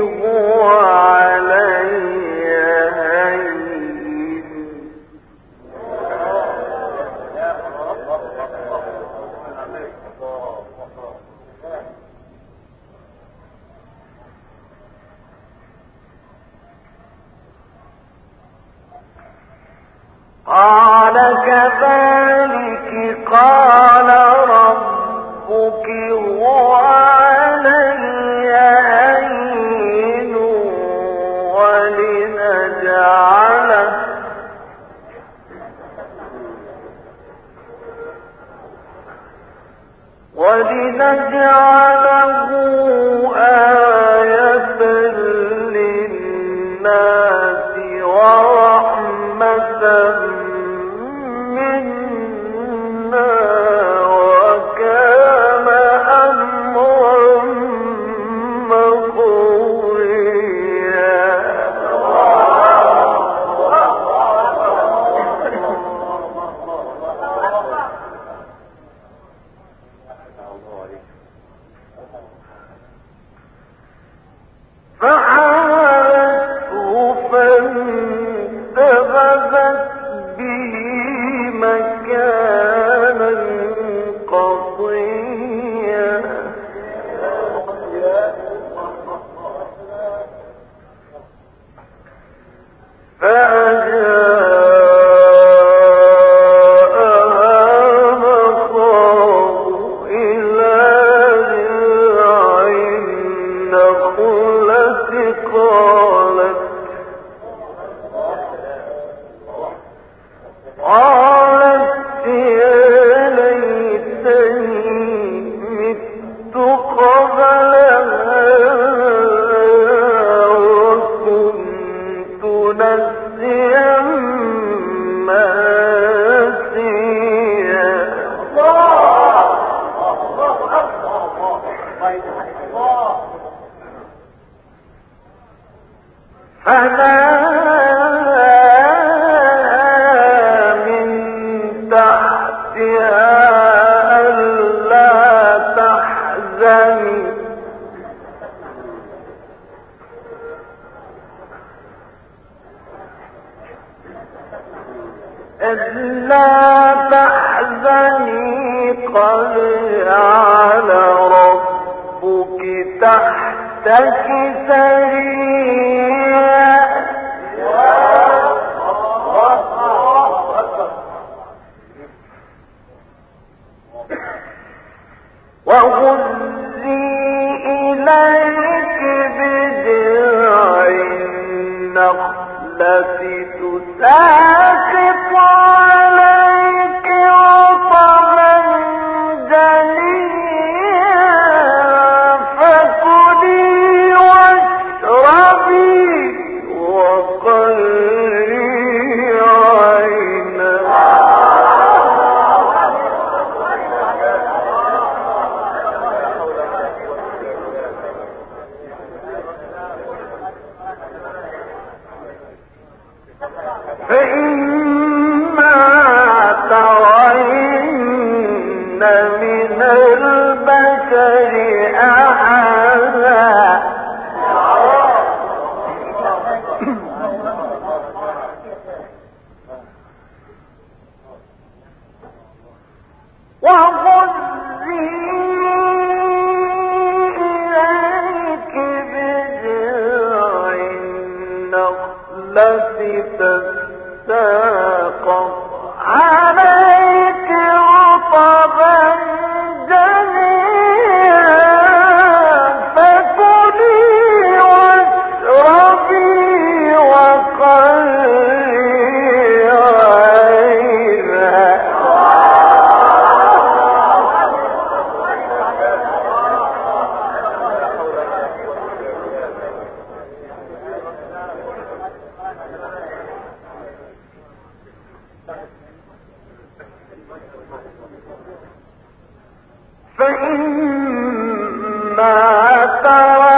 هو ترى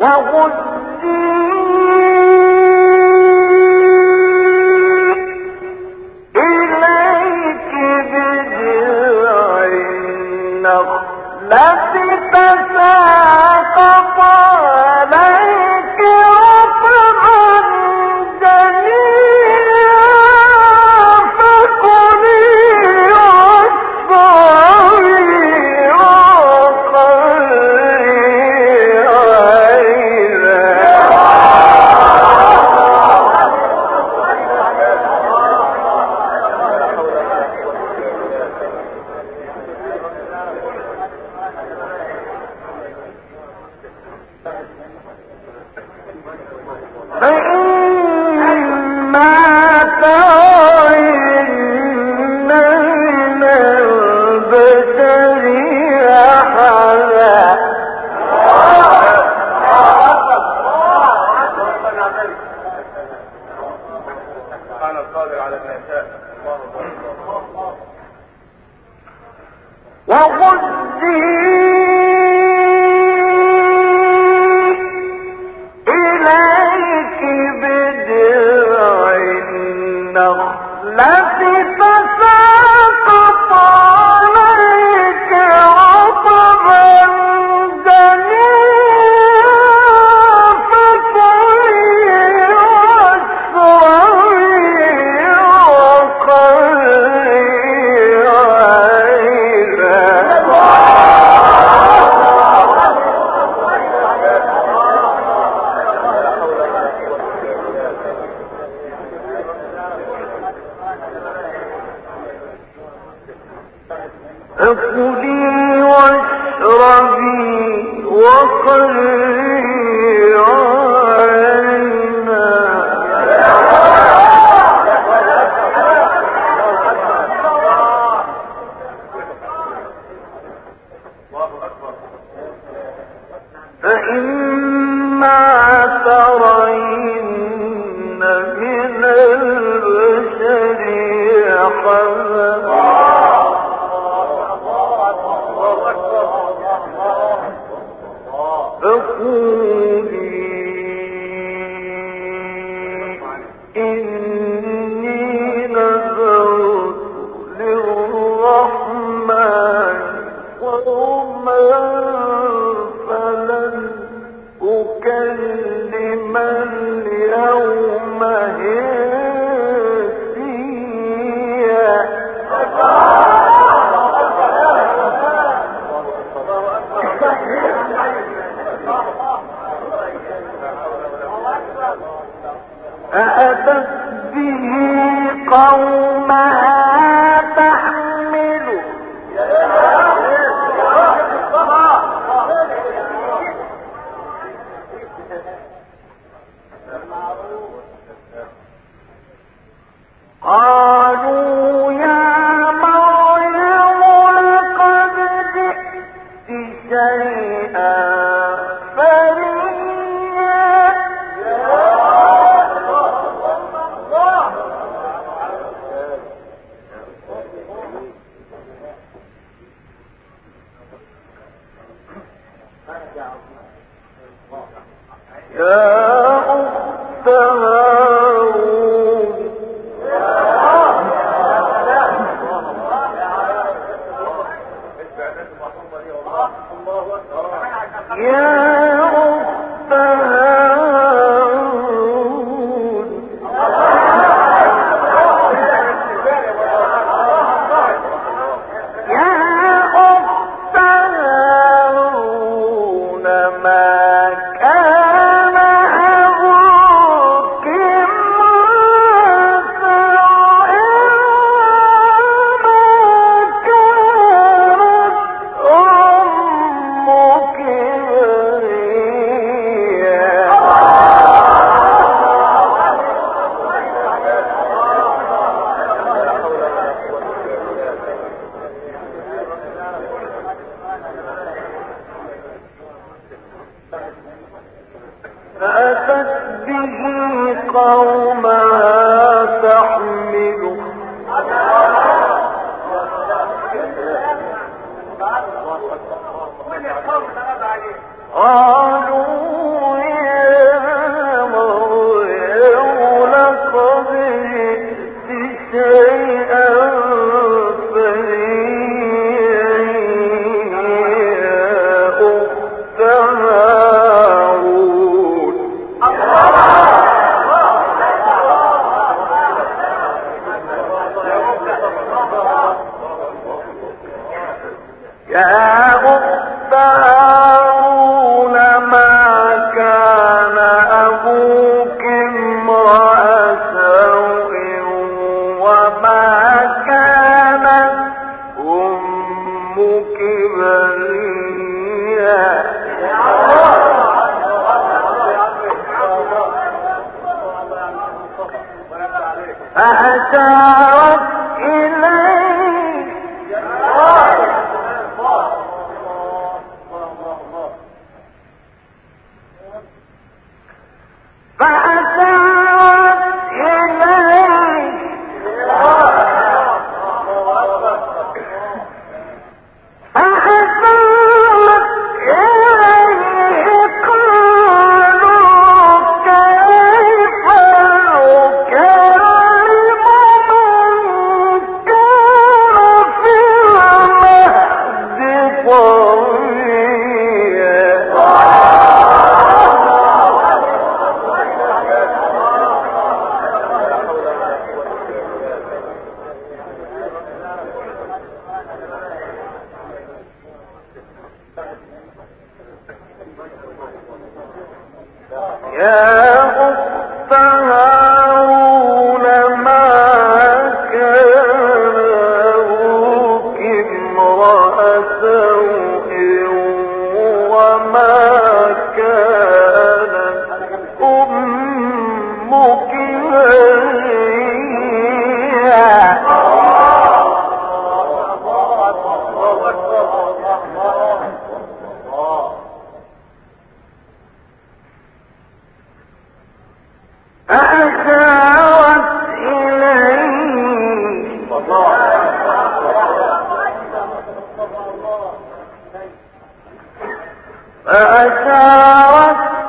وغذي أفلا Yeah. فأشارت وتارة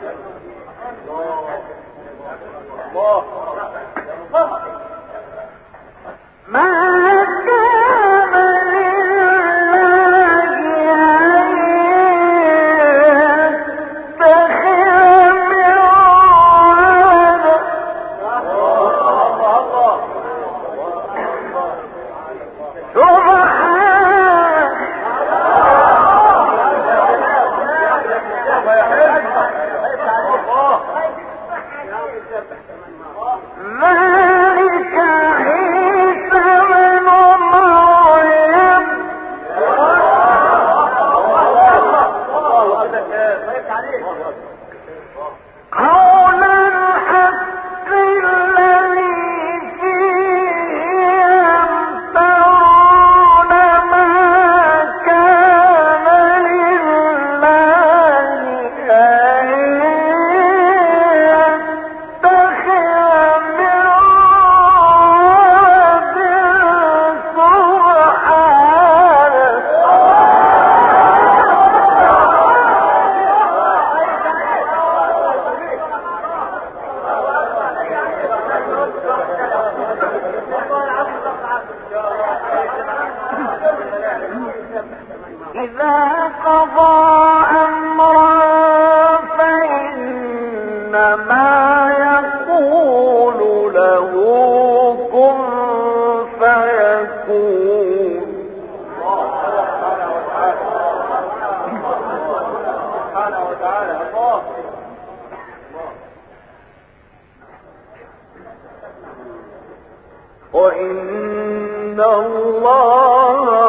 ذلك الله